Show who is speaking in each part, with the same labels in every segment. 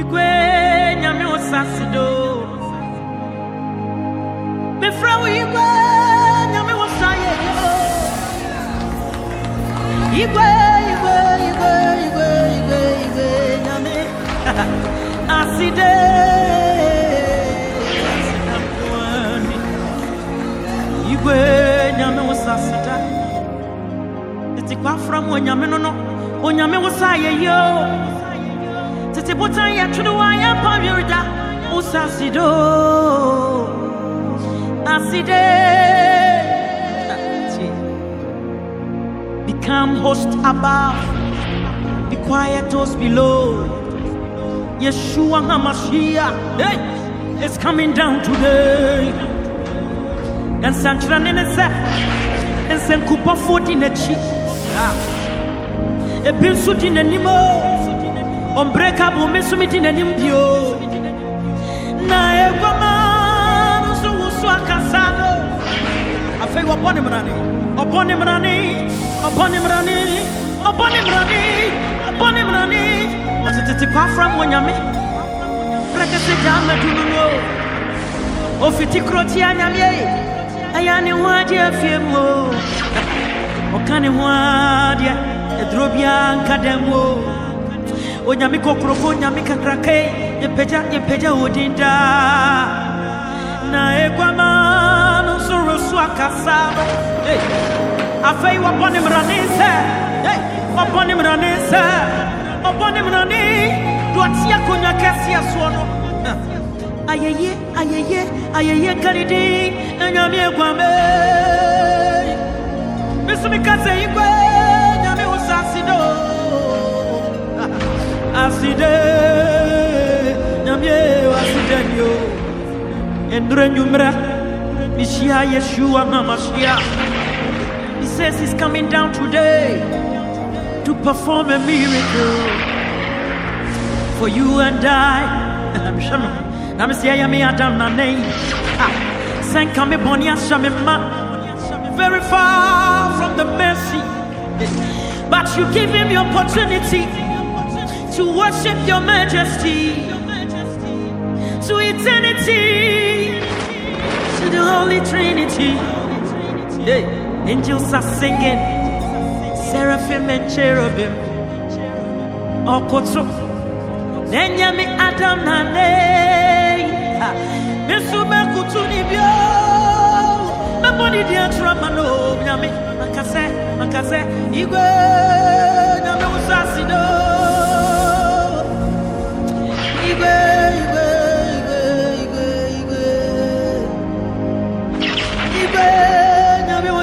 Speaker 1: igwe nyame wo sase do. Mefrɛ wo yigwe nyame wo sa yigwe yigwe yigwe yigwe yigwe igwe igwe nyame. Aside. Yigwe nyame wo sase da tete fra mu onyame no no. Onyame wo sa yɛ tete botan yɛ twene wa yɛ pa wereda wo sase do aside Become host above, be quiet those below. Yeshua HaMashiach, hey, is coming down today. And Sanchra Nenese, and Senkupa Fort in a cheek. A ah. binsut ɔmprɛkabo me so medi bio. Na ɛguama no so wo so akasa. No afei wɔbɔ ne mmarane ɔbɔ ne mmarane ɔbɔ ne mmarane ɔbɔ ne mmarane ɔbɔ ne mmarane ɔtetete kwa afra m onyame. Prɛkɛsɛ gyaa mmadu no no ɔfiti kuro ɛyɛ ne ho adeɛ afie mu ɔka ne ho adeɛ ɛduro biara nka dɛm o. onyame kokorofo onyame krake. Yɛmpagya yɛmpagya wo na ɛguama no nso resu akasa afei wɔbɔ ne mmarane sɛ wɔbɔ mmrane mmarane sɛ wɔbɔ ne mmarane dɔte akonnwa kɛseɛ soɔ no ayɛyɛ ayɛyɛ ayɛyɛ nkaridi na nyame aguame mesome sɛ aside nyame wasida ni o ɛndurɛ nnwummerɛ mehyia yeshua na mahyia He says he's coming down today to perform a miracle for you and I. I'm sure. I'm saying I am Adam na name. Send come boni ma. Very far from the mercy, but you give him the opportunity to worship your majesty to eternity to the Holy Trinity. Hey, angels are singing, seraphim and cherubim. Okoto, nenyami Adam na ne. Mesume kutuni bio, meboni dia trama no nyami. Makase, makase, igwe nyami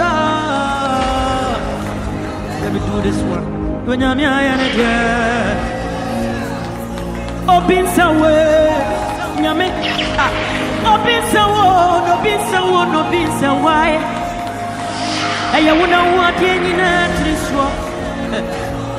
Speaker 1: Ah. Let me do this one. When I'm here Obin sawe Nyame. Ah. Sawo Obin sawo Obin sawaye Eya wuna wadi nyina triswa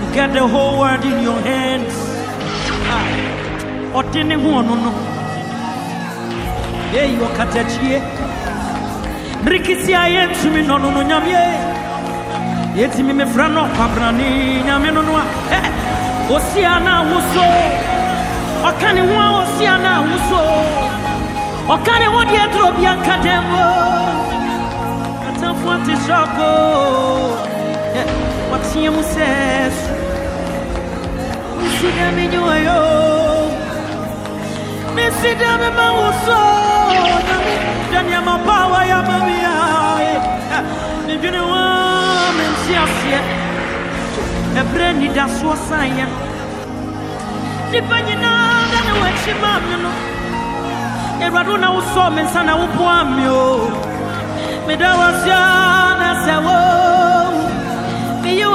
Speaker 1: You got the whole world in your hands ɔde ne ho ɔno no. Yɛyi ɔkatakyie mmerikisi a yɛntumi nɔ no no nyameɛ yɛtumi mefra no ɔkwabrane nyame no no a ɔsia no awoso ɔka ne ho a ɔsia no awoso ɔka ne ho deɛ duro bia nka dɛm o atamfo ate sɔko ɛ wɔteɛ mu sɛ so Missida me nyoyo Missida me mawuso Dani ya mabawa ya mami ya Nijuni wa mensi asye Ebre ni da suwa sanya. Nipa nyina Dani wechi mami no Eradu na uso mensa na upo amyo Meda wasya na sewo. Miyu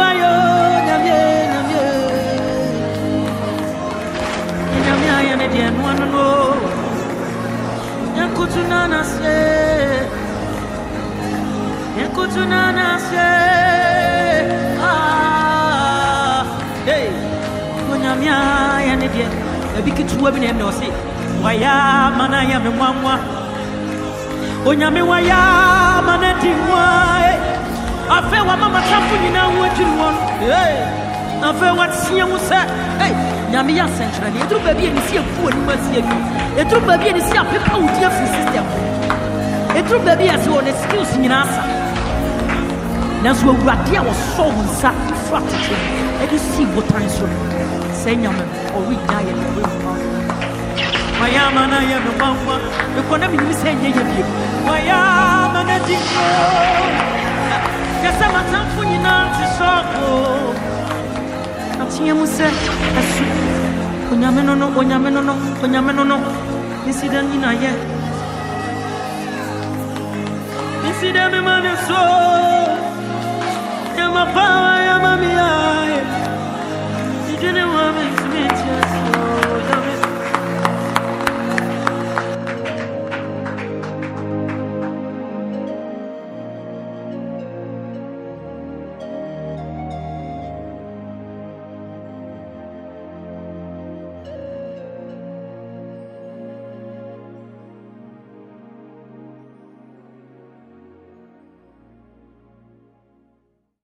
Speaker 1: Enkutunana se Enkutunana se Ah. Hey. Kunyamia ya nedie Ebi kituwe bine mne ose Waya mana ya memwa mwa. Waya mana di mwa eh. mama chafu nina uwe chini afei wɔateɛ mu sɛ nyame yɛ asɛnkyerɛ ne ɛduru baabi a ne si afu anim asi adu ɛduru baabi a ne si apepa wo din afiri system ɛduru baabi a sɛ wɔ ne skills nyinaa sa nanso awurade a wɔsɔ wo nsa fra tete ɛde sii botan so sɛ nyame ɔregya yɛ ne wɛma Why am I a mama? The economy is saying, Why am I a Yes, I'm a time for you now to Ateɛ mu sɛ ɛso Onyame no no, onyame no no, onyame no no dɛ nyina yɛ Nisi dɛ me ma ne so. Yɛ ma pawa, yɛ ma mi ayɛ Nidwene wa me ntumi nkyɛ